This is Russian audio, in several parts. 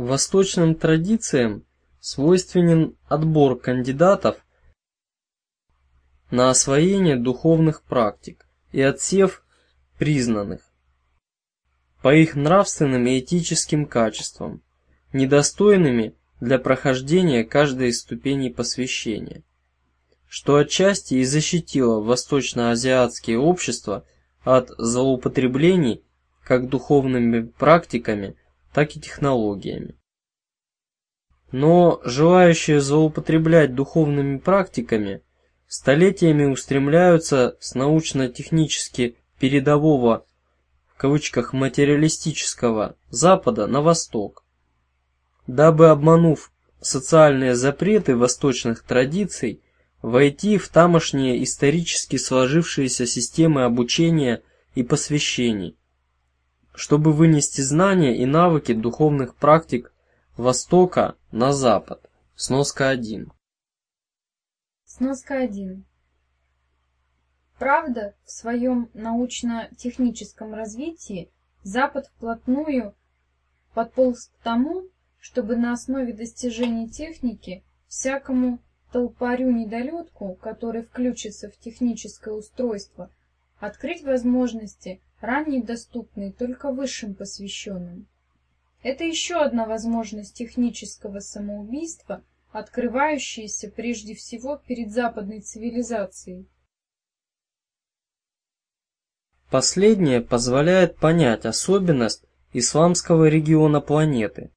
Восточным традициям свойственен отбор кандидатов на освоение духовных практик и отсев признанных по их нравственным и этическим качествам, недостойными для прохождения каждой из ступеней посвящения, что отчасти и защитило восточноазиатские общества от злоупотреблений как духовными практиками, так и технологиями. Но желающие злоупотреблять духовными практиками столетиями устремляются с научно-технически передового в кавычках материалистического Запада на Восток, дабы обманув социальные запреты восточных традиций, войти в тамошние исторически сложившиеся системы обучения и посвящений, чтобы вынести знания и навыки духовных практик Востока на Запад. Сноска 1. Сноска 1. Правда, в своем научно-техническом развитии Запад вплотную подполз к тому, чтобы на основе достижений техники всякому толпарю-недолетку, который включится в техническое устройство, открыть возможности, ранее доступные только высшим посвященным. Это еще одна возможность технического самоубийства, открывающаяся прежде всего перед западной цивилизацией. Последнее позволяет понять особенность исламского региона планеты,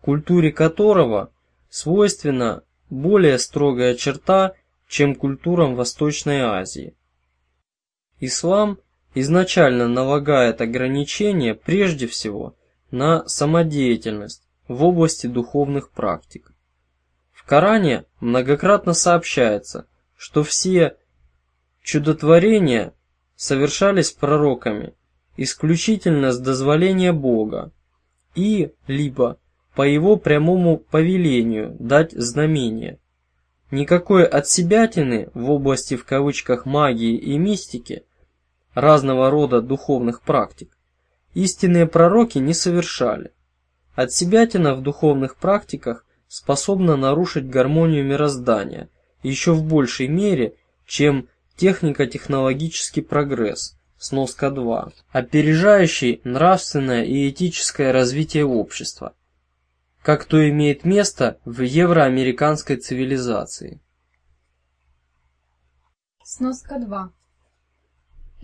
культуре которого свойственна более строгая черта, чем культурам Восточной Азии. Ислам изначально налагает ограничения прежде всего на самодеятельность в области духовных практик. В Коране многократно сообщается, что все чудотворения совершались пророками исключительно с дозволения Бога и либо по его прямому повелению дать знамение. Никакой отсебятины в области в кавычках магии и мистики, разного рода духовных практик, истинные пророки не совершали. Отсебятина в духовных практиках способна нарушить гармонию мироздания еще в большей мере, чем технико-технологический прогресс, сноска 2, опережающий нравственное и этическое развитие общества, как то имеет место в евроамериканской цивилизации. Сноска 2.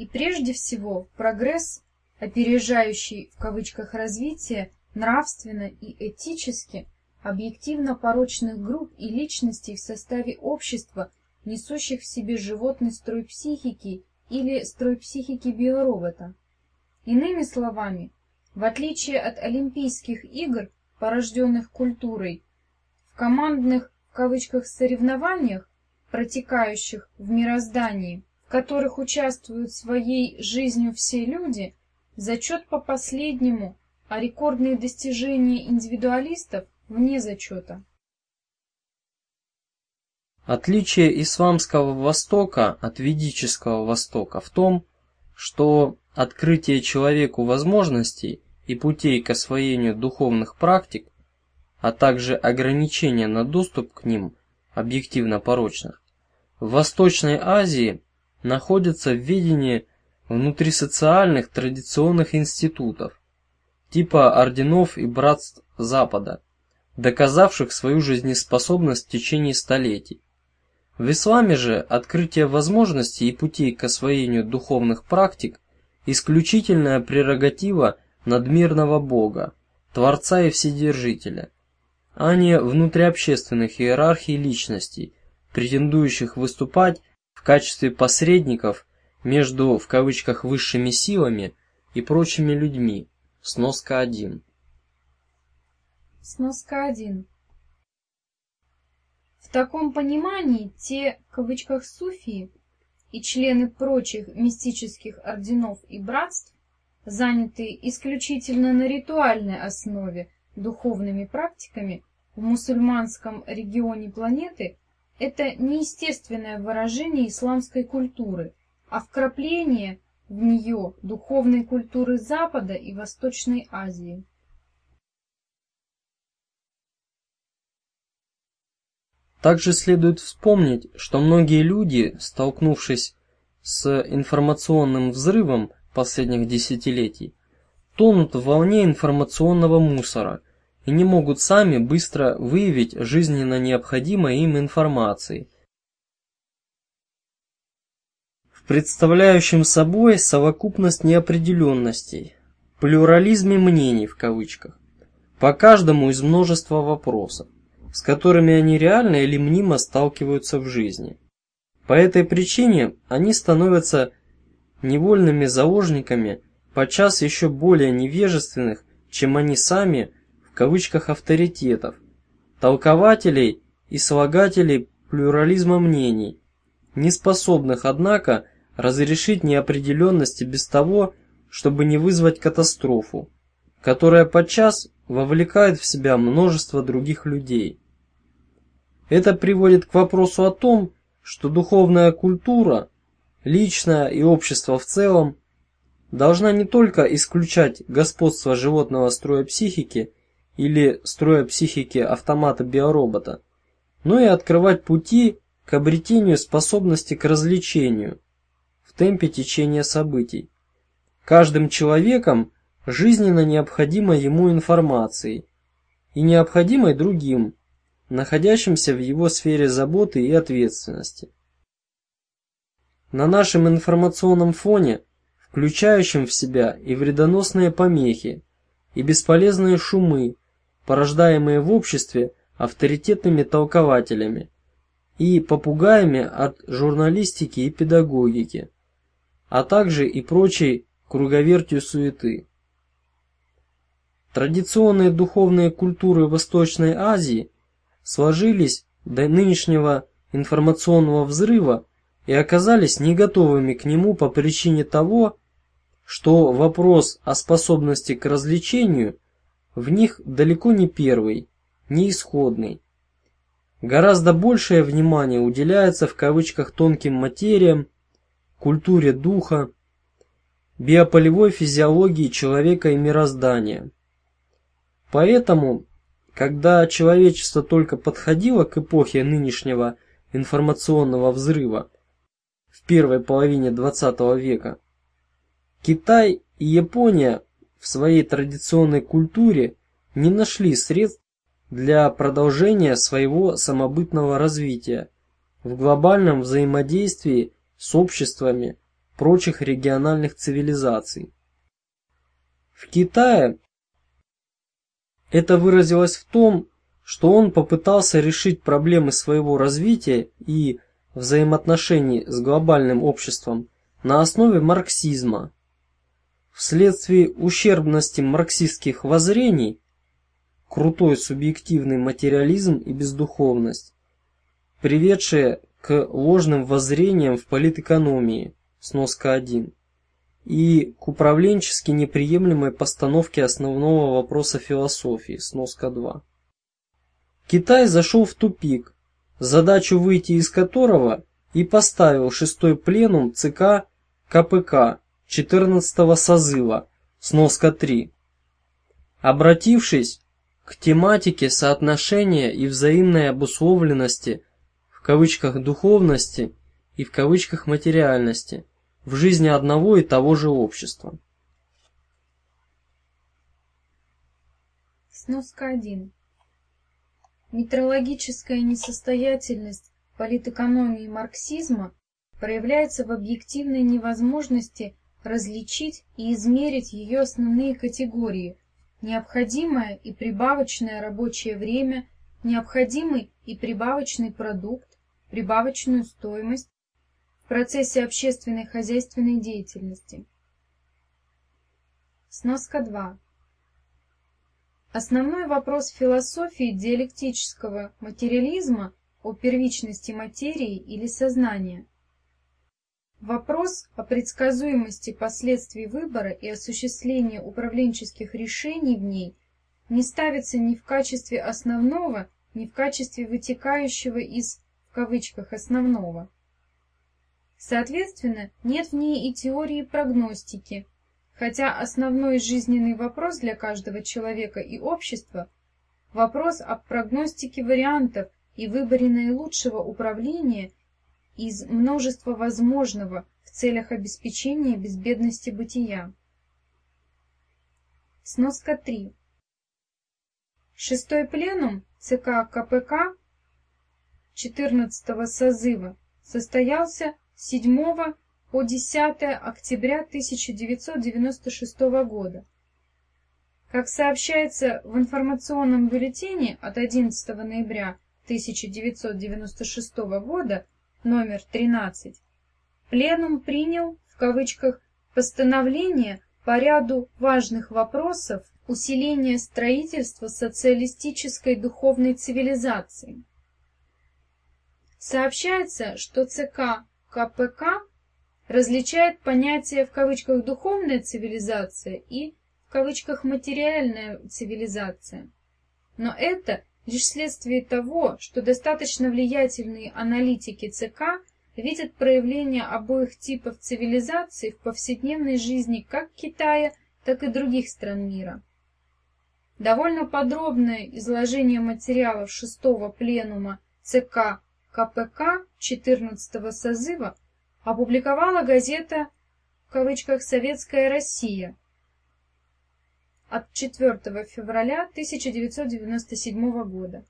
И прежде всего прогресс, опережающий в кавычках развитие нравственно и этически объективно порочных групп и личностей в составе общества, несущих в себе животный строй психики или строй психики биоробота. Иными словами, в отличие от Олимпийских игр, порожденных культурой, в командных в кавычках соревнованиях, протекающих в мироздании, которых участвуют своей жизнью все люди, зачет по последнему, а рекордные достижения индивидуалистов вне зачета. Отличие исламского Востока от ведического Востока в том, что открытие человеку возможностей и путей к освоению духовных практик, а также ограничения на доступ к ним объективно порочных, в Восточной Азии находятся в ведении внутрисоциальных традиционных институтов, типа орденов и братств Запада, доказавших свою жизнеспособность в течение столетий. В исламе же открытие возможностей и путей к освоению духовных практик исключительная прерогатива надмирного Бога, Творца и Вседержителя, а не внутриобщественных иерархий личностей, претендующих выступать в качестве посредников между в кавычках высшими силами и прочими людьми. Сноска 1. Сноска 1. В таком понимании те, в кавычках, суфии и члены прочих мистических орденов и братств занятые исключительно на ритуальной основе духовными практиками в мусульманском регионе планеты, это неестественное выражение исламской культуры, а вкрапление в нее духовной культуры Запада и Восточной Азии. Также следует вспомнить, что многие люди, столкнувшись с информационным взрывом последних десятилетий, тонут в волне информационного мусора – и не могут сами быстро выявить жизненно необходимой им информации, в представляющем собой совокупность неопределенностей, плюрализме мнений в кавычках, по каждому из множества вопросов с которыми они реально или мнимо сталкиваются в жизни. По этой причине они становятся невольными заложниками, подчас еще более невежественных, чем они сами, кавычках авторитетов, толкователей и слагателей плюрализма мнений, не способных, однако, разрешить неопределенности без того, чтобы не вызвать катастрофу, которая подчас вовлекает в себя множество других людей. Это приводит к вопросу о том, что духовная культура, личная и общество в целом, должна не только исключать господство животного строя психики или строя психики автомата-биоробота, но и открывать пути к обретению способности к развлечению в темпе течения событий. Каждым человеком жизненно необходимой ему информацией и необходимой другим, находящимся в его сфере заботы и ответственности. На нашем информационном фоне, включающем в себя и вредоносные помехи, и бесполезные шумы, порождаемые в обществе авторитетными толкователями и попугаями от журналистики и педагогики, а также и прочей круговертью суеты. Традиционные духовные культуры Восточной Азии сложились до нынешнего информационного взрыва и оказались не готовыми к нему по причине того, что вопрос о способности к развлечению в них далеко не первый, не исходный. Гораздо большее внимание уделяется в кавычках тонким материям, культуре духа, биополевой физиологии человека и мироздания. Поэтому когда человечество только подходило к эпохе нынешнего информационного взрыва в первой половине XX века, Китай и Япония в своей традиционной культуре не нашли средств для продолжения своего самобытного развития в глобальном взаимодействии с обществами прочих региональных цивилизаций. В Китае это выразилось в том, что он попытался решить проблемы своего развития и взаимоотношений с глобальным обществом на основе марксизма. Вследствие ущербности марксистских воззрений, крутой субъективный материализм и бездуховность, приведшие к ложным воззрениям в политэкономии, сноска 1, и к управленчески неприемлемой постановке основного вопроса философии, сноска 2. Китай зашел в тупик, задачу выйти из которого и поставил шестой пленум ЦК КПК 14 созыва, сноска 3. Обратившись к тематике соотношения и взаимной обусловленности в кавычках духовности и в кавычках материальности – в жизни одного и того же общества. Сноска 1. Метрологическая несостоятельность политэкономии марксизма проявляется в объективной невозможности различить и измерить ее основные категории – необходимое и прибавочное рабочее время, необходимый и прибавочный продукт, прибавочную стоимость, процессе общественной хозяйственной деятельности. Сноска 2. Основной вопрос философии диалектического материализма о первичности материи или сознания. Вопрос о предсказуемости последствий выбора и осуществления управленческих решений в ней не ставится ни в качестве основного, ни в качестве вытекающего из в кавычках основного. Соответственно, нет в ней и теории прогностики, хотя основной жизненный вопрос для каждого человека и общества – вопрос о прогностике вариантов и выборе наилучшего управления из множества возможного в целях обеспечения безбедности бытия. Сноска 3. Шестой пленум ЦК КПК 14 созыва состоялся 7 по 10 октября 1996 года. Как сообщается в информационном бюллетене от 11 ноября 1996 года номер 13, Пленум принял в кавычках постановление по ряду важных вопросов усиления строительства социалистической духовной цивилизации. Сообщается, что ЦК КПК различает понятия в кавычках «духовная цивилизация» и в кавычках «материальная цивилизация». Но это лишь следствие того, что достаточно влиятельные аналитики ЦК видят проявление обоих типов цивилизации в повседневной жизни как Китая, так и других стран мира. Довольно подробное изложение материалов шестого пленума ЦК КПК 14 созыва опубликовала газета в кавычках «Советская Россия» от 4 февраля 1997 года.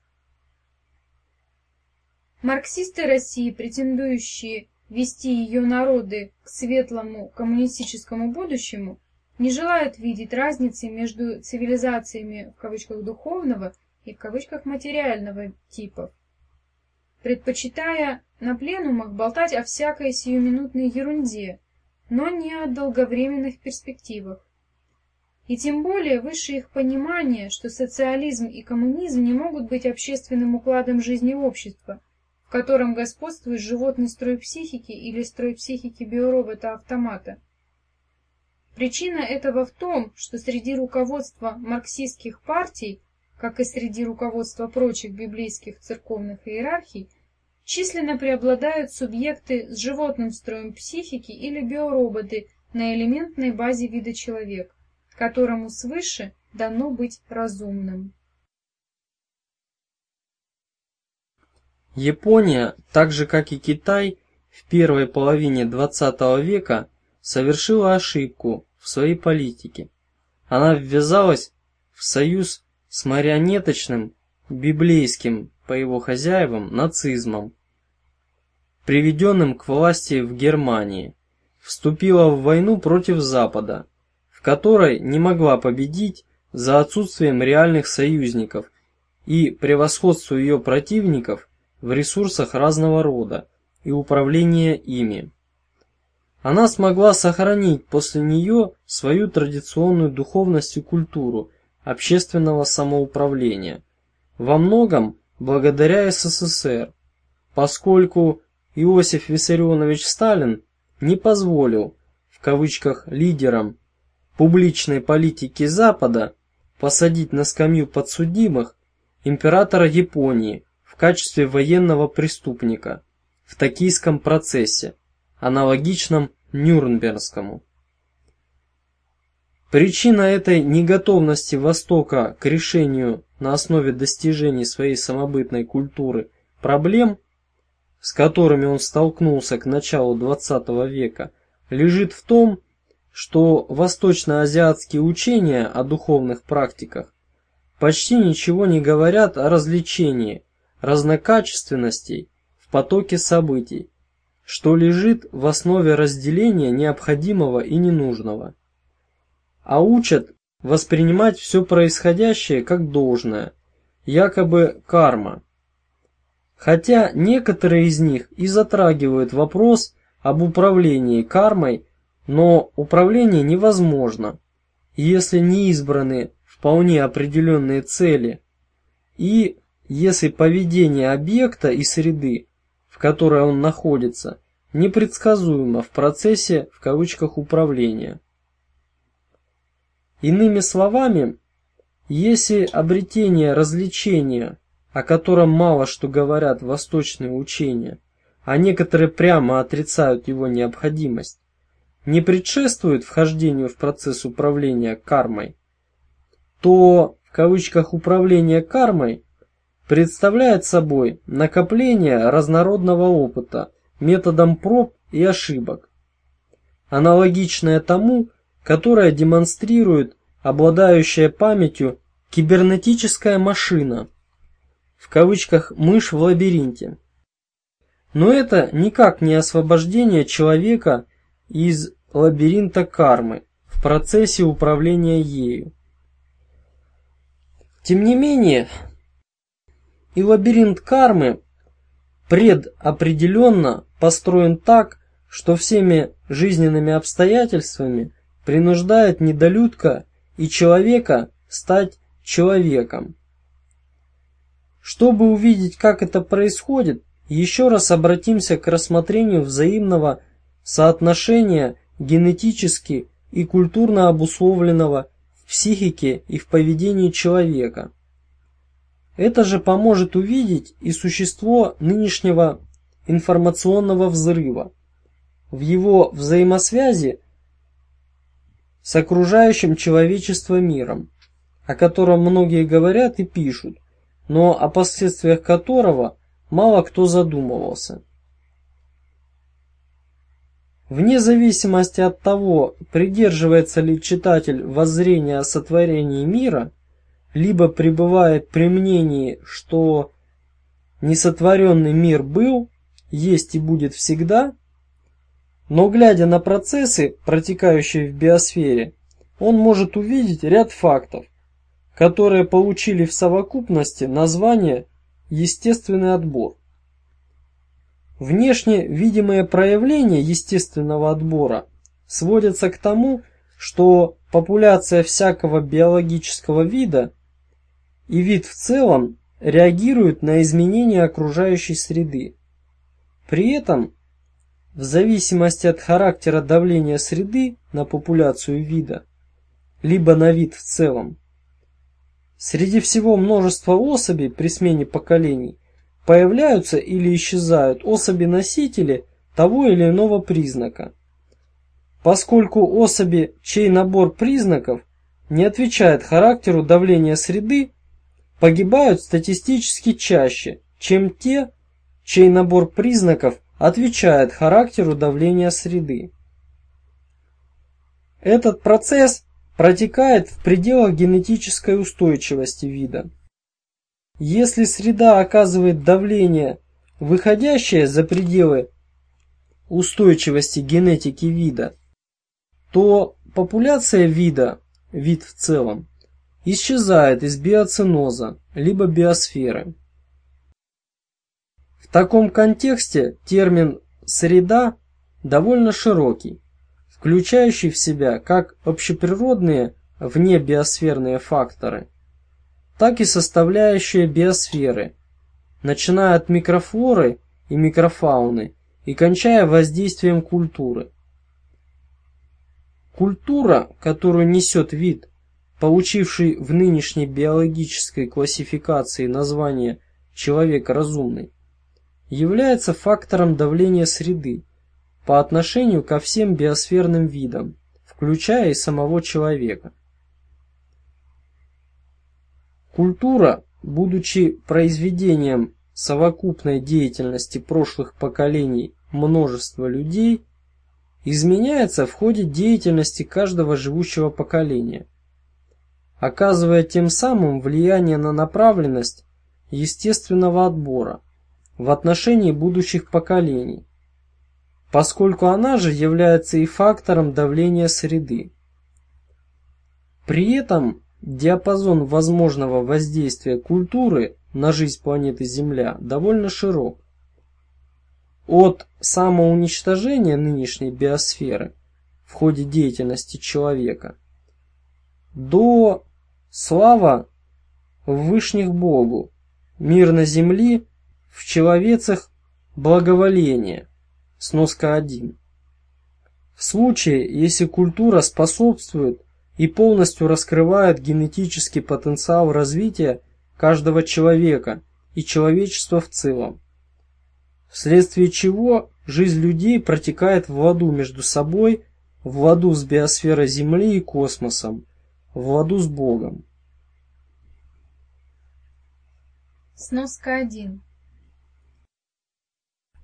Марксисты России, претендующие вести ее народы к светлому коммунистическому будущему, не желают видеть разницы между цивилизациями в кавычках духовного и в кавычках материального типов предпочитая на пленумах болтать о всякой сиюминутной ерунде, но не о долговременных перспективах. И тем более выше их понимание, что социализм и коммунизм не могут быть общественным укладом жизни общества, в котором господствует животный строй психики или строй психики биоробота-автомата. Причина этого в том, что среди руководства марксистских партий как и среди руководства прочих библейских церковных иерархий, численно преобладают субъекты с животным строем психики или биороботы на элементной базе вида человек, которому свыше дано быть разумным. Япония, так же как и Китай, в первой половине XX века совершила ошибку в своей политике. Она ввязалась в союз с марионеточным, библейским, по его хозяевам, нацизмом, приведенным к власти в Германии, вступила в войну против Запада, которой не могла победить за отсутствием реальных союзников и превосходство ее противников в ресурсах разного рода и управления ими. Она смогла сохранить после нее свою традиционную духовность и культуру общественного самоуправления, во многом благодаря СССР, поскольку Иосиф Виссарионович Сталин не позволил, в кавычках, лидерам публичной политики Запада посадить на скамью подсудимых императора Японии в качестве военного преступника в токийском процессе, аналогичном Нюрнбергскому. Причина этой неготовности Востока к решению на основе достижений своей самобытной культуры проблем, с которыми он столкнулся к началу XX века, лежит в том, что восточноазиатские учения о духовных практиках почти ничего не говорят о развлечении, разнокачественности в потоке событий, что лежит в основе разделения необходимого и ненужного а учат воспринимать все происходящее как должное, якобы карма. Хотя некоторые из них и затрагивают вопрос об управлении кармой, но управление невозможно, если не избраны вполне определенные цели, и если поведение объекта и среды, в которой он находится, непредсказуемо в процессе в кавычках управления. Иными словами, если обретение развлечения, о котором мало что говорят восточные учения, а некоторые прямо отрицают его необходимость, не предшествует вхождению в процесс управления кармой, то в кавычках управление кармой представляет собой накопление разнородного опыта методом проб и ошибок, аналогичное тому, которое демонстрирует обладающая памятью кибернетическая машина, в кавычках «мышь в лабиринте». Но это никак не освобождение человека из лабиринта кармы в процессе управления ею. Тем не менее, и лабиринт кармы предопределенно построен так, что всеми жизненными обстоятельствами принуждает недолюдка и человека стать человеком. Чтобы увидеть, как это происходит, еще раз обратимся к рассмотрению взаимного соотношения генетически и культурно обусловленного в психике и в поведении человека. Это же поможет увидеть и существо нынешнего информационного взрыва, в его взаимосвязи с окружающим человечество миром, о котором многие говорят и пишут, но о последствиях которого мало кто задумывался. Вне зависимости от того, придерживается ли читатель воззрения о сотворении мира, либо пребывает при мнении, что несотворенный мир был, есть и будет всегда, но глядя на процессы, протекающие в биосфере, он может увидеть ряд фактов, которые получили в совокупности название «естественный отбор». Внешне видимые проявления естественного отбора сводятся к тому, что популяция всякого биологического вида и вид в целом реагируют на изменения окружающей среды. При этом в зависимости от характера давления среды на популяцию вида, либо на вид в целом. Среди всего множества особей при смене поколений появляются или исчезают особи-носители того или иного признака. Поскольку особи, чей набор признаков не отвечает характеру давления среды, погибают статистически чаще, чем те, чей набор признаков отвечает характеру давления среды. Этот процесс протекает в пределах генетической устойчивости вида. Если среда оказывает давление, выходящее за пределы устойчивости генетики вида, то популяция вида, вид в целом, исчезает из биоценоза, либо биосферы. В таком контексте термин «среда» довольно широкий, включающий в себя как общеприродные внебиосферные факторы, так и составляющие биосферы, начиная от микрофлоры и микрофауны и кончая воздействием культуры. Культура, которую несет вид, получивший в нынешней биологической классификации название «человек разумный», является фактором давления среды по отношению ко всем биосферным видам, включая и самого человека. Культура, будучи произведением совокупной деятельности прошлых поколений множества людей, изменяется в ходе деятельности каждого живущего поколения, оказывая тем самым влияние на направленность естественного отбора – в отношении будущих поколений, поскольку она же является и фактором давления среды. При этом диапазон возможного воздействия культуры на жизнь планеты Земля довольно широк. От самоуничтожения нынешней биосферы в ходе деятельности человека до слава Вышних Богу, мир на Земле в человецах благоволение. Сноска 1. В случае, если культура способствует и полностью раскрывает генетический потенциал развития каждого человека и человечества в целом, вследствие чего жизнь людей протекает в ладу между собой, в ладу с биосферой Земли и космосом, в ладу с Богом. Сноска 1.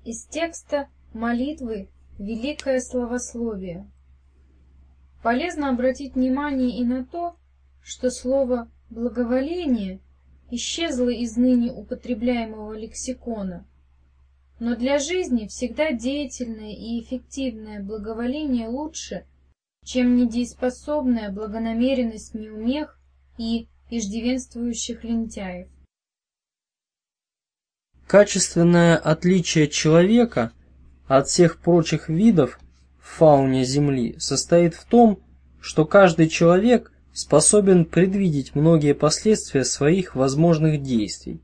Из текста молитвы «Великое словословие». Полезно обратить внимание и на то, что слово «благоволение» исчезло из ныне употребляемого лексикона, но для жизни всегда деятельное и эффективное благоволение лучше, чем недееспособная благонамеренность неумех и иждивенствующих лентяев. Качественное отличие человека от всех прочих видов в фауне Земли состоит в том, что каждый человек способен предвидеть многие последствия своих возможных действий,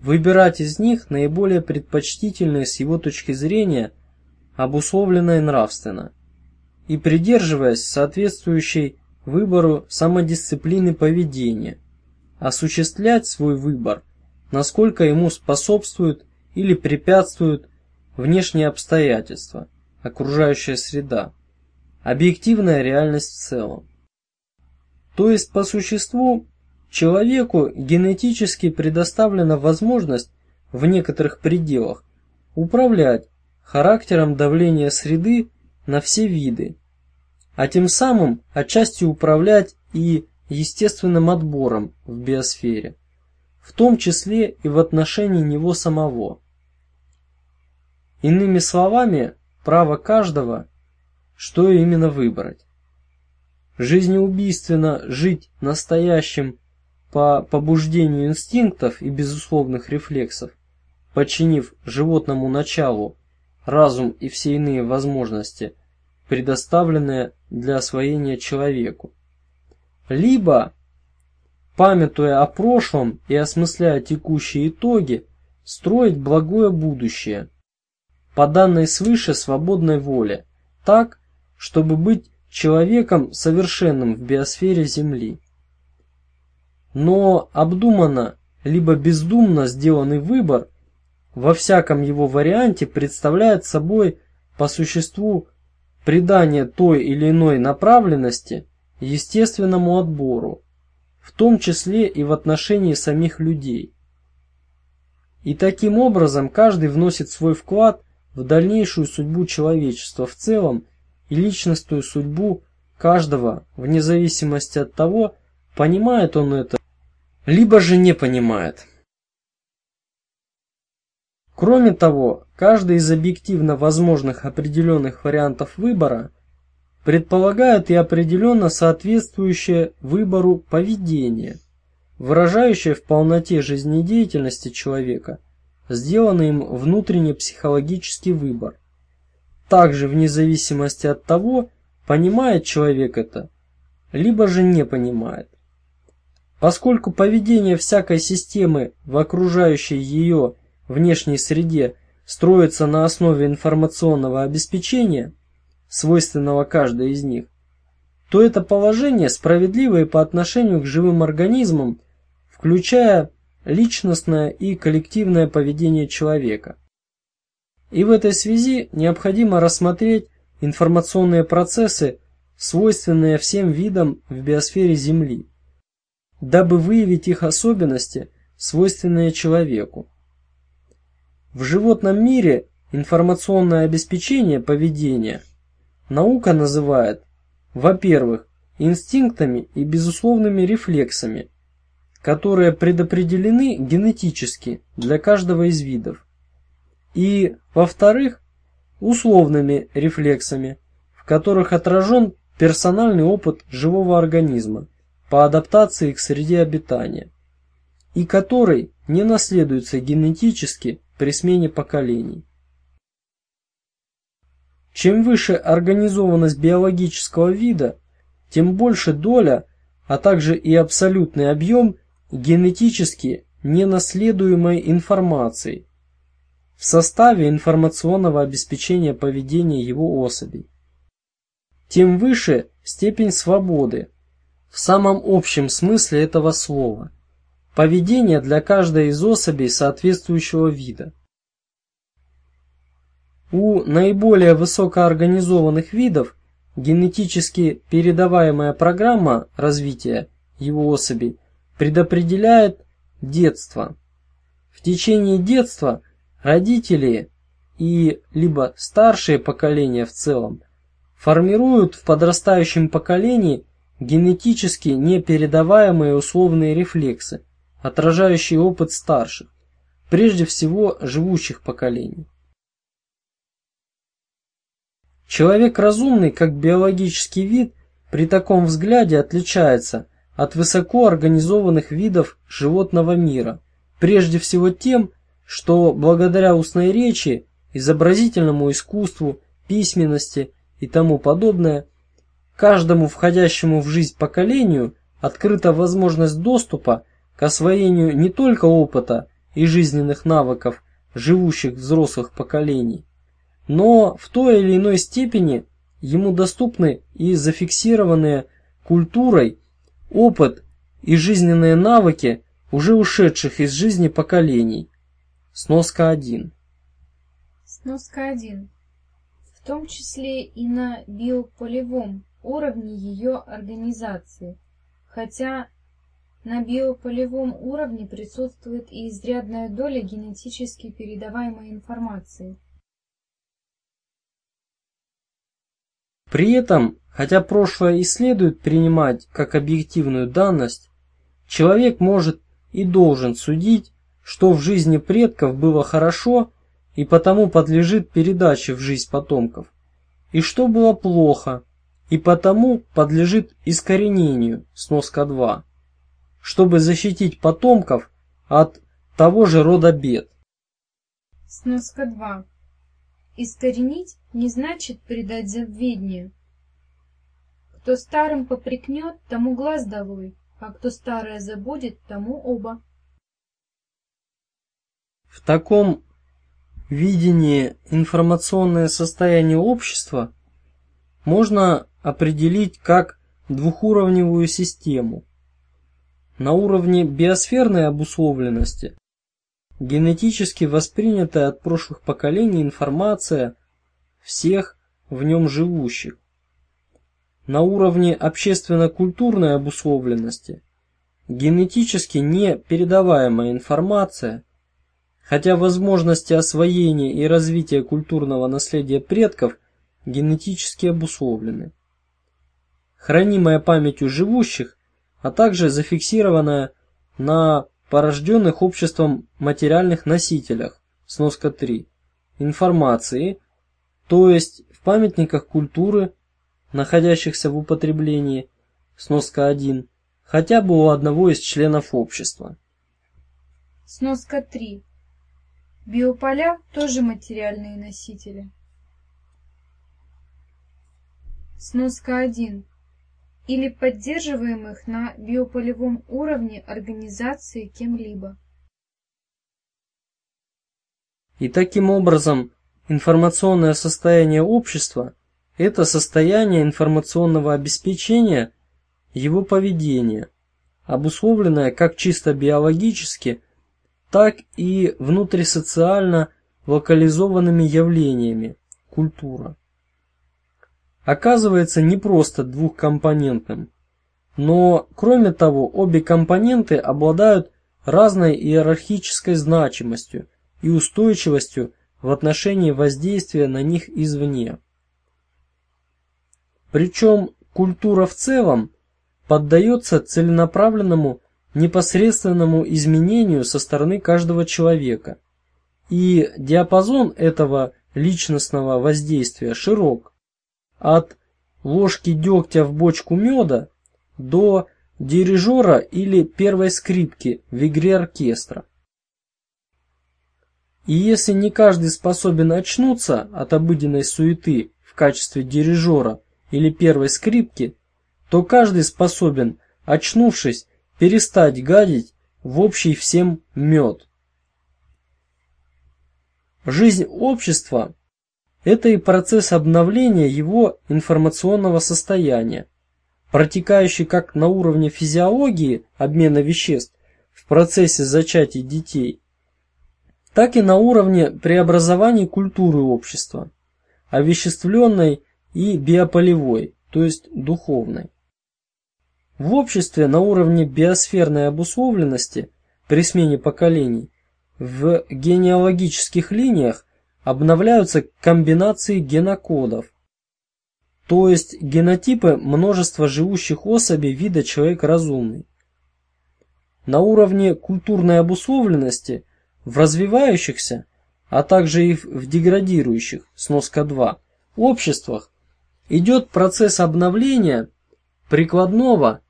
выбирать из них наиболее предпочтительные с его точки зрения, обусловленные нравственно, и придерживаясь соответствующей выбору самодисциплины поведения, осуществлять свой выбор – насколько ему способствуют или препятствуют внешние обстоятельства, окружающая среда, объективная реальность в целом. То есть, по существу, человеку генетически предоставлена возможность в некоторых пределах управлять характером давления среды на все виды, а тем самым отчасти управлять и естественным отбором в биосфере в том числе и в отношении него самого. Иными словами, право каждого, что именно выбрать. Жизнеубийственно жить настоящим по побуждению инстинктов и безусловных рефлексов, подчинив животному началу разум и все иные возможности, предоставленные для освоения человеку. Либо памятуя о прошлом и осмысляя текущие итоги, строить благое будущее по данной свыше свободной воле, так, чтобы быть человеком совершенным в биосфере Земли. Но обдуманно либо бездумно сделанный выбор во всяком его варианте представляет собой по существу придание той или иной направленности естественному отбору, в том числе и в отношении самих людей. И таким образом каждый вносит свой вклад в дальнейшую судьбу человечества в целом и личностную судьбу каждого, вне зависимости от того, понимает он это, либо же не понимает. Кроме того, каждый из объективно возможных определенных вариантов выбора – предполагает и определенно соответствующее выбору поведение, выражающее в полноте жизнедеятельности человека сделанный им внутренне психологический выбор. Также вне зависимости от того, понимает человек это, либо же не понимает. Поскольку поведение всякой системы в окружающей ее внешней среде строится на основе информационного обеспечения – свойственного каждой из них, то это положение справедливо и по отношению к живым организмам, включая личностное и коллективное поведение человека. И в этой связи необходимо рассмотреть информационные процессы, свойственные всем видам в биосфере Земли, дабы выявить их особенности, свойственные человеку. В животном мире информационное обеспечение поведения – наука называет, во-первых, инстинктами и безусловными рефлексами, которые предопределены генетически для каждого из видов, и, во-вторых, условными рефлексами, в которых отражен персональный опыт живого организма по адаптации к среде обитания, и который не наследуется генетически при смене поколений. Чем выше организованность биологического вида, тем больше доля, а также и абсолютный объем генетически ненаследуемой информации в составе информационного обеспечения поведения его особей. Тем выше степень свободы в самом общем смысле этого слова, поведение для каждой из особей соответствующего вида. У наиболее высокоорганизованных видов генетически передаваемая программа развития его особей предопределяет детство, В течение детства родители и либо старшее поколение в целом формируют в подрастающем поколении генетически непередаваемые условные рефлексы, отражающие опыт старших, прежде всего живущих поколений. Человек разумный, как биологический вид, при таком взгляде отличается от высоко организованных видов животного мира, прежде всего тем, что благодаря устной речи, изобразительному искусству, письменности и тому подобное, каждому входящему в жизнь поколению открыта возможность доступа к освоению не только опыта и жизненных навыков живущих взрослых поколений, но в той или иной степени ему доступны и зафиксированные культурой опыт и жизненные навыки уже ушедших из жизни поколений. Сноска 1. Сноска 1. В том числе и на биополевом уровне ее организации, хотя на биополевом уровне присутствует и изрядная доля генетически передаваемой информации. При этом, хотя прошлое и следует принимать как объективную данность, человек может и должен судить, что в жизни предков было хорошо и потому подлежит передаче в жизнь потомков, и что было плохо и потому подлежит искоренению, сноска 2, чтобы защитить потомков от того же рода бед. Сноска 2. Искоренить не значит предать забвению. Кто старым попрекнет, тому глаз долой, а кто старое забудет, тому оба. В таком видении информационное состояние общества можно определить как двухуровневую систему. На уровне биосферной обусловленности генетически воспринятая от прошлых поколений информация всех в нем живущих. На уровне общественно-культурной обусловленности генетически не передаваемая информация, хотя возможности освоения и развития культурного наследия предков генетически обусловлены. Хранимая памятью живущих, а также зафиксированная на порожденных обществом материальных носителях, сноска 3, информации, то есть в памятниках культуры, находящихся в употреблении, сноска 1, хотя бы у одного из членов общества. Сноска 3. Биополя тоже материальные носители. Сноска 1 или поддерживаемых на биополевом уровне организации кем-либо. И таким образом информационное состояние общества – это состояние информационного обеспечения его поведения, обусловленное как чисто биологически, так и внутрисоциально локализованными явлениями – культура оказывается не просто двухкомпонентным. Но, кроме того, обе компоненты обладают разной иерархической значимостью и устойчивостью в отношении воздействия на них извне. Причем культура в целом поддается целенаправленному непосредственному изменению со стороны каждого человека, и диапазон этого личностного воздействия широк от ложки дегтя в бочку меда до дирижера или первой скрипки в игре оркестра. И если не каждый способен очнуться от обыденной суеты в качестве дирижера или первой скрипки, то каждый способен, очнувшись, перестать гадить в общий всем мед. Жизнь общества это и процесс обновления его информационного состояния, протекающий как на уровне физиологии обмена веществ в процессе зачатия детей, так и на уровне преобразования культуры общества, овеществленной и биополевой, то есть духовной. В обществе на уровне биосферной обусловленности при смене поколений в генеалогических линиях обновляются комбинации генокодов, то есть генотипы множества живущих особей вида человек разумный. На уровне культурной обусловленности в развивающихся, а также и в деградирующих, сноска 2, обществах идет процесс обновления прикладного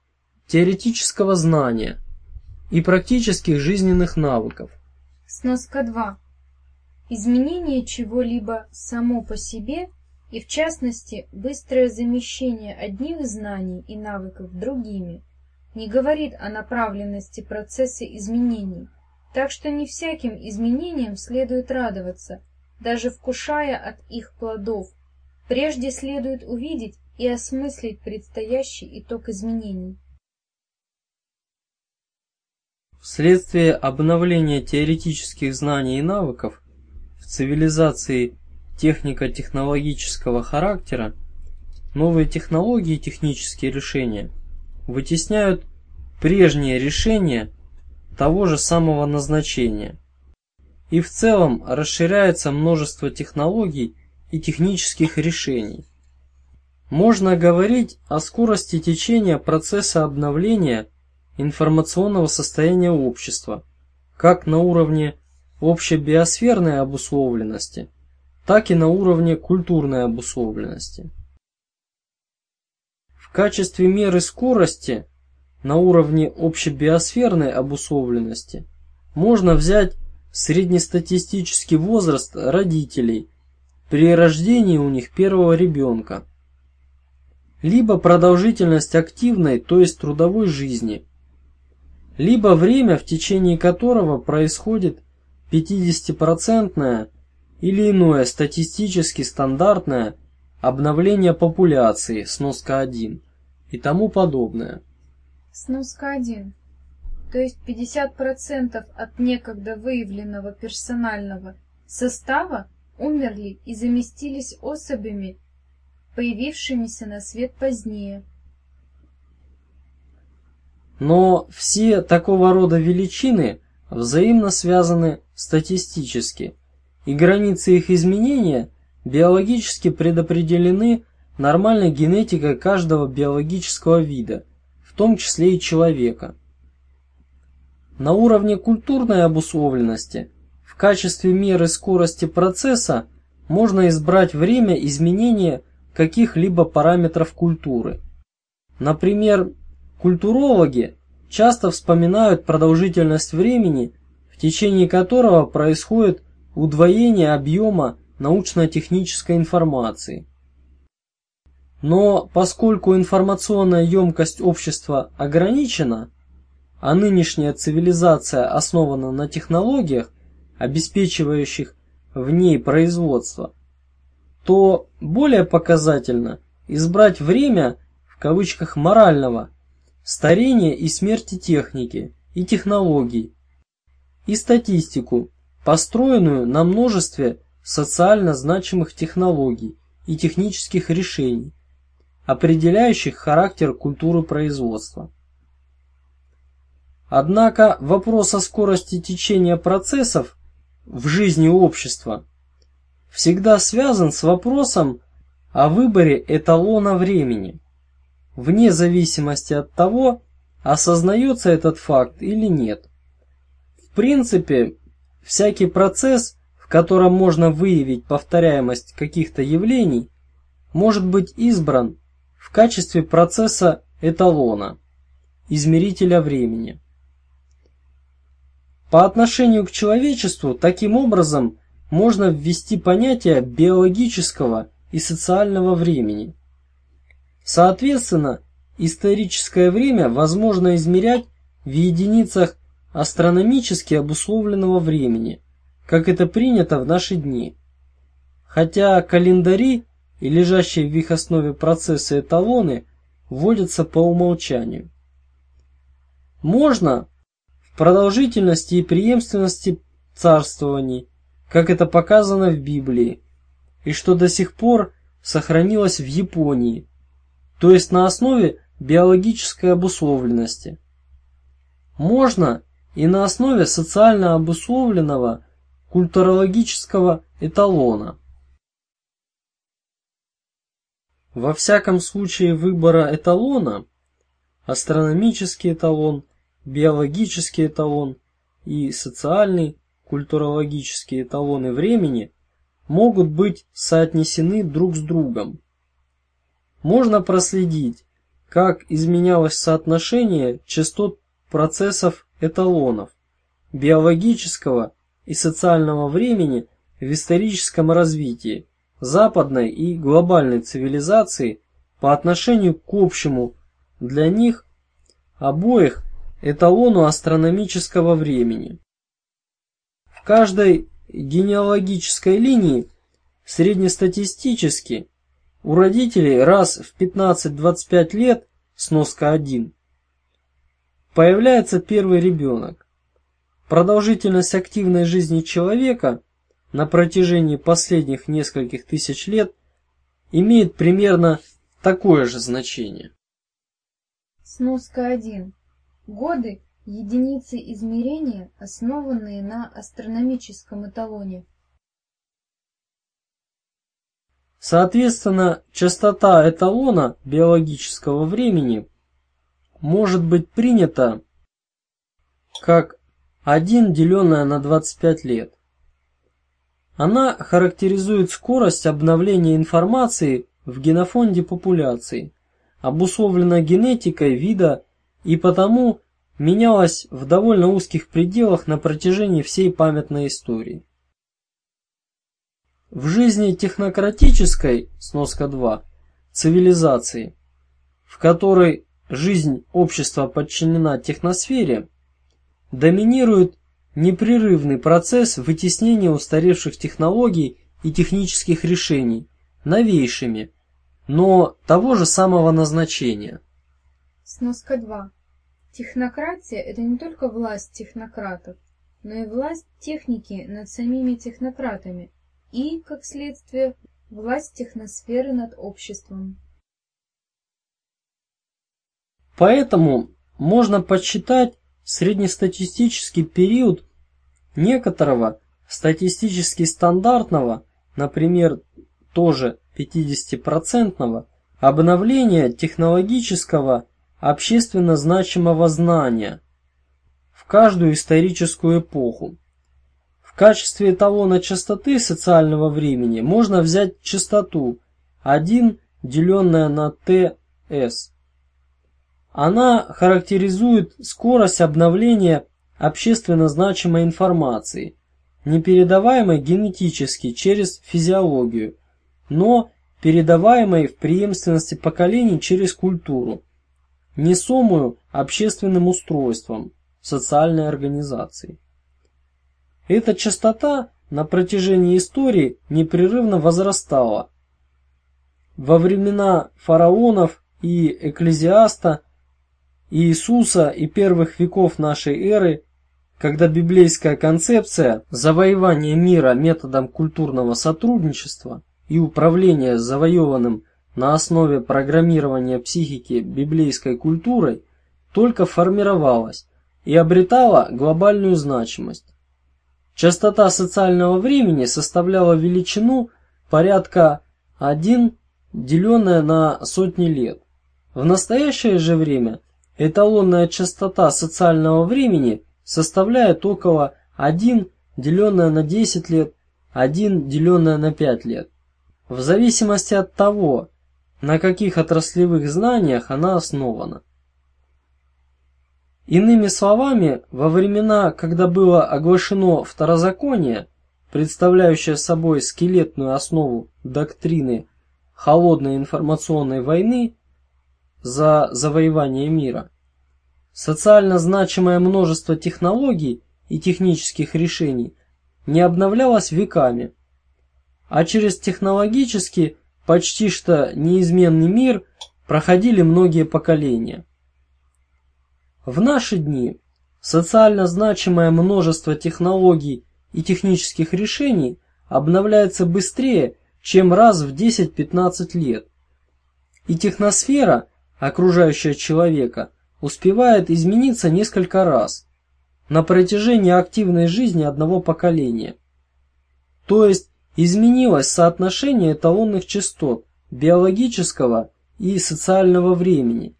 теоретического знания и практических жизненных навыков. Сноска 2. Изменение чего-либо само по себе и, в частности, быстрое замещение одних знаний и навыков другими не говорит о направленности процесса изменений, так что не всяким изменениям следует радоваться, даже вкушая от их плодов. Прежде следует увидеть и осмыслить предстоящий итог изменений. Вследствие обновления теоретических знаний и навыков в цивилизации технико-технологического характера новые технологии и технические решения вытесняют прежние решения того же самого назначения. И в целом расширяется множество технологий и технических решений. Можно говорить о скорости течения процесса обновления информационного состояния общества, как на уровне общебиосферной обусловленности, так и на уровне культурной обусловленности. В качестве меры скорости на уровне общебиосферной обусловленности можно взять среднестатистический возраст родителей при рождении у них первого ребенка, либо продолжительность активной, то есть трудовой жизни, либо время, в течение которого происходит 50% или иное статистически стандартное обновление популяции, сноска 1 и тому подобное. Сноска 1. То есть 50% от некогда выявленного персонального состава умерли и заместились особями, появившимися на свет позднее. Но все такого рода величины взаимно связаны статистически, и границы их изменения биологически предопределены нормальной генетикой каждого биологического вида, в том числе и человека. На уровне культурной обусловленности в качестве меры скорости процесса можно избрать время изменения каких-либо параметров культуры. Например, Культурологи часто вспоминают продолжительность времени, в течение которого происходит удвоение объема научно-технической информации. Но поскольку информационная емкость общества ограничена, а нынешняя цивилизация основана на технологиях, обеспечивающих в ней производство, то более показательно избрать время в кавычках морального старение и смерти техники и технологий, и статистику, построенную на множестве социально значимых технологий и технических решений, определяющих характер культуры производства. Однако вопрос о скорости течения процессов в жизни общества всегда связан с вопросом о выборе эталона времени вне зависимости от того, осознается этот факт или нет. В принципе, всякий процесс, в котором можно выявить повторяемость каких-то явлений, может быть избран в качестве процесса эталона, измерителя времени. По отношению к человечеству таким образом можно ввести понятие биологического и социального времени – Соответственно, историческое время возможно измерять в единицах астрономически обусловленного времени, как это принято в наши дни. Хотя календари и лежащие в их основе процессы эталоны вводятся по умолчанию. Можно в продолжительности и преемственности царствований, как это показано в Библии, и что до сих пор сохранилось в Японии – то есть на основе биологической обусловленности. Можно и на основе социально обусловленного культурологического эталона. Во всяком случае выбора эталона, астрономический эталон, биологический эталон и социальный культурологические эталоны времени могут быть соотнесены друг с другом. Можно проследить, как изменялось соотношение частот процессов эталонов биологического и социального времени в историческом развитии западной и глобальной цивилизации по отношению к общему для них обоих эталону астрономического времени. В каждой генеалогической линии среднестатистически у родителей раз в 15-25 лет, сноска 1, появляется первый ребенок. Продолжительность активной жизни человека на протяжении последних нескольких тысяч лет имеет примерно такое же значение. Сноска 1. Годы – единицы измерения, основанные на астрономическом эталоне. Соответственно, частота эталона биологического времени может быть принята как 1 деленное на 25 лет. Она характеризует скорость обновления информации в генофонде популяции, обусловлена генетикой вида и потому менялась в довольно узких пределах на протяжении всей памятной истории. В жизни технократической, сноска 2, цивилизации, в которой жизнь общества подчинена техносфере, доминирует непрерывный процесс вытеснения устаревших технологий и технических решений новейшими, но того же самого назначения. Сноска 2. Технократия – это не только власть технократов, но и власть техники над самими технократами – и, как следствие, власть техносферы над обществом. Поэтому можно подсчитать среднестатистический период некоторого статистически стандартного, например, тоже 50-процентного, обновления технологического общественно значимого знания в каждую историческую эпоху. В качестве эталона частоты социального времени можно взять частоту 1, деленная на ts. Она характеризует скорость обновления общественно значимой информации, не передаваемой генетически через физиологию, но передаваемой в преемственности поколений через культуру, несомую общественным устройством социальной организации. Эта частота на протяжении истории непрерывно возрастала. Во времена фараонов и экклезиаста, Иисуса и первых веков нашей эры, когда библейская концепция завоевания мира методом культурного сотрудничества и управления завоеванным на основе программирования психики библейской культурой только формировалась и обретала глобальную значимость. Частота социального времени составляла величину порядка 1, деленное на сотни лет. В настоящее же время эталонная частота социального времени составляет около 1, деленное на 10 лет, 1, деленное на 5 лет. В зависимости от того, на каких отраслевых знаниях она основана. Иными словами, во времена, когда было оглашено второзаконие, представляющее собой скелетную основу доктрины холодной информационной войны за завоевание мира, социально значимое множество технологий и технических решений не обновлялось веками, а через технологически почти что неизменный мир проходили многие поколения. В наши дни социально значимое множество технологий и технических решений обновляется быстрее, чем раз в 10-15 лет. И техносфера, окружающая человека, успевает измениться несколько раз. на протяжении активной жизни одного поколения. То есть изменилось соотношение эталонных частот биологического и социального времени.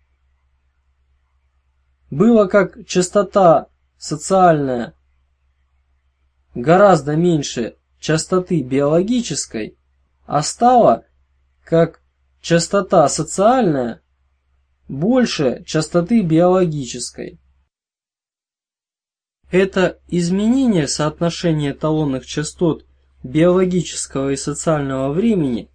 Было как частота социальная гораздо меньше частоты биологической, а стало как частота социальная больше частоты биологической. Это изменение соотношения эталонных частот биологического и социального времени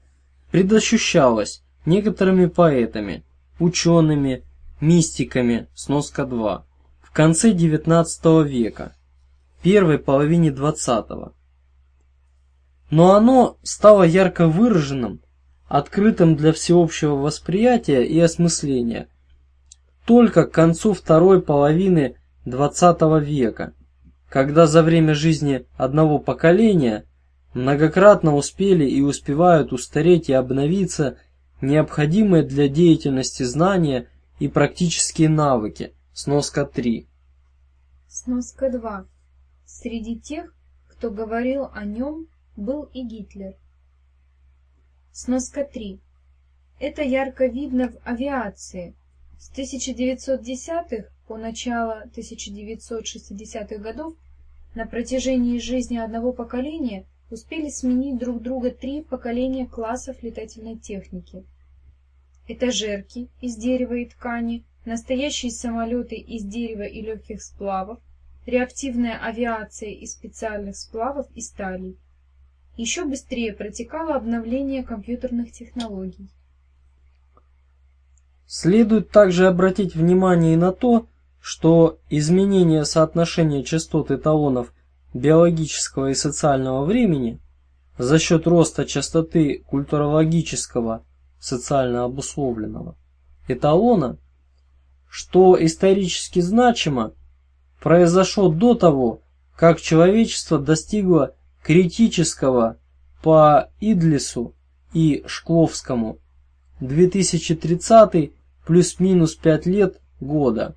предощущалось некоторыми поэтами, учеными, мистиками, сноска 2, в конце XIX века, первой половине XX. Но оно стало ярко выраженным, открытым для всеобщего восприятия и осмысления только к концу второй половины XX века, когда за время жизни одного поколения многократно успели и успевают устареть и обновиться необходимые для деятельности знания и практические навыки. Сноска 3. Сноска 2. Среди тех, кто говорил о нем, был и Гитлер. Сноска 3. Это ярко видно в авиации. С 1910-х по начало 1960-х годов на протяжении жизни одного поколения успели сменить друг друга три поколения классов летательной техники. Этажерки из дерева и ткани, настоящие самолеты из дерева и легких сплавов, реактивная авиация из специальных сплавов и сталей. Еще быстрее протекало обновление компьютерных технологий. Следует также обратить внимание и на то, что изменение соотношения частот эталонов биологического и социального времени за счет роста частоты культурологического социально обусловленного эталона, что исторически значимо, произошло до того, как человечество достигло критического по Идлису и Шкловскому 2030 плюс-минус 5 лет года.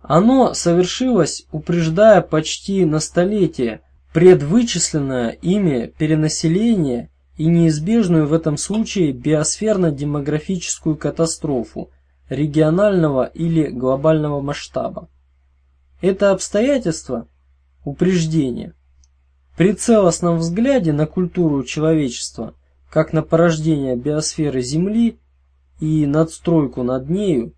Оно совершилось, упреждая почти на столетие предвычисленное ими перенаселение и неизбежную в этом случае биосферно-демографическую катастрофу регионального или глобального масштаба. Это обстоятельство упреждение. При целостном взгляде на культуру человечества, как на порождение биосферы Земли и надстройку над нею,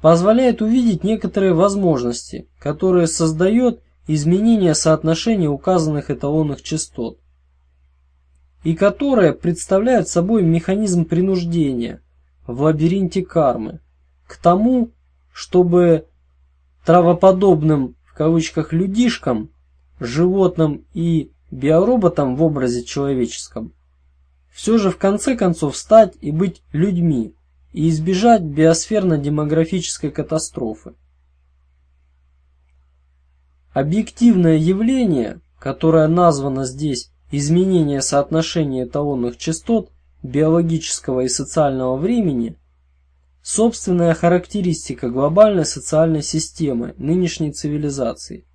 позволяет увидеть некоторые возможности, которые создает изменение соотношения указанных эталонных частот, и которые представляют собой механизм принуждения в лабиринте кармы к тому, чтобы травоподобным в кавычках людишкам, животным и биороботам в образе человеческом, все же в конце концов стать и быть людьми и избежать биосферно-демографической катастрофы. Объективное явление, которое названо здесь изменение соотношения эталонных частот биологического и социального времени, собственная характеристика глобальной социальной системы нынешней цивилизации,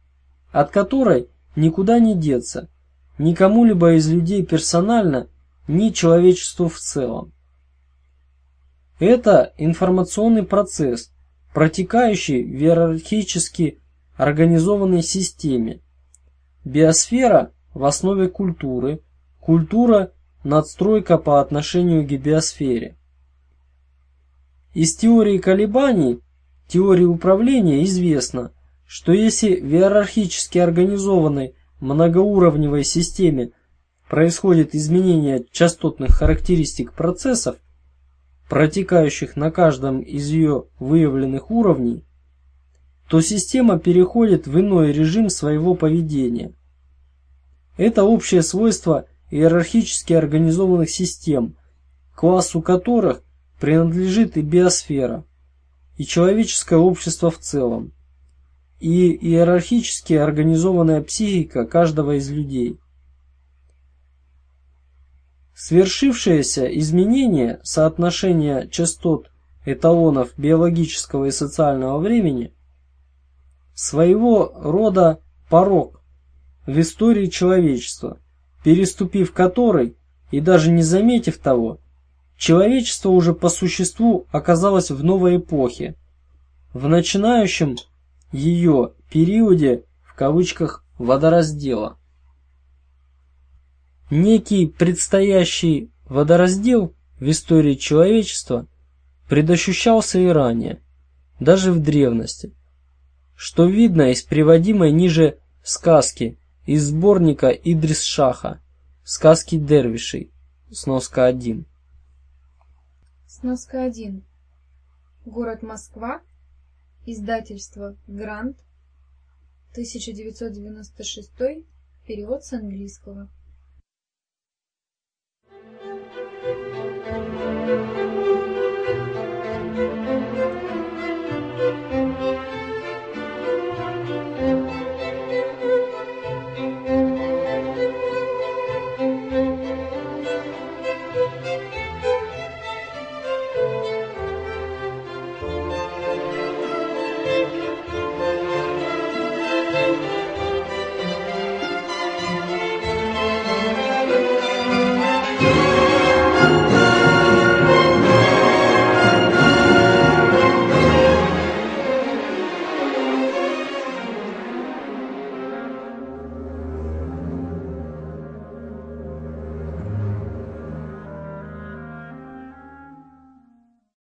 от которой никуда не деться ни кому-либо из людей персонально, ни человечеству в целом. Это информационный процесс, протекающий в иерархически организованной системе. Биосфера в основе культуры, культура – надстройка по отношению к биосфере. Из теории колебаний, теории управления известно, что если в иерархически организованной многоуровневой системе происходит изменение частотных характеристик процессов, протекающих на каждом из ее выявленных уровней, то система переходит в иной режим своего поведения. Это общее свойство иерархически организованных систем, классу которых принадлежит и биосфера, и человеческое общество в целом, и иерархически организованная психика каждого из людей. Свершившееся изменение соотношения частот эталонов биологического и социального времени, своего рода порог в истории человечества, переступив который и даже не заметив того, человечество уже по существу оказалось в новой эпохе, в начинающем ее периоде в кавычках водораздела. Некий предстоящий водораздел в истории человечества предощущался и ранее, даже в древности что видно из приводимой ниже сказки из сборника Идрис Шаха «Сказки дервишей», сноска 1. Сноска 1. Город Москва. Издательство Грант. 1996. Перевод с английского.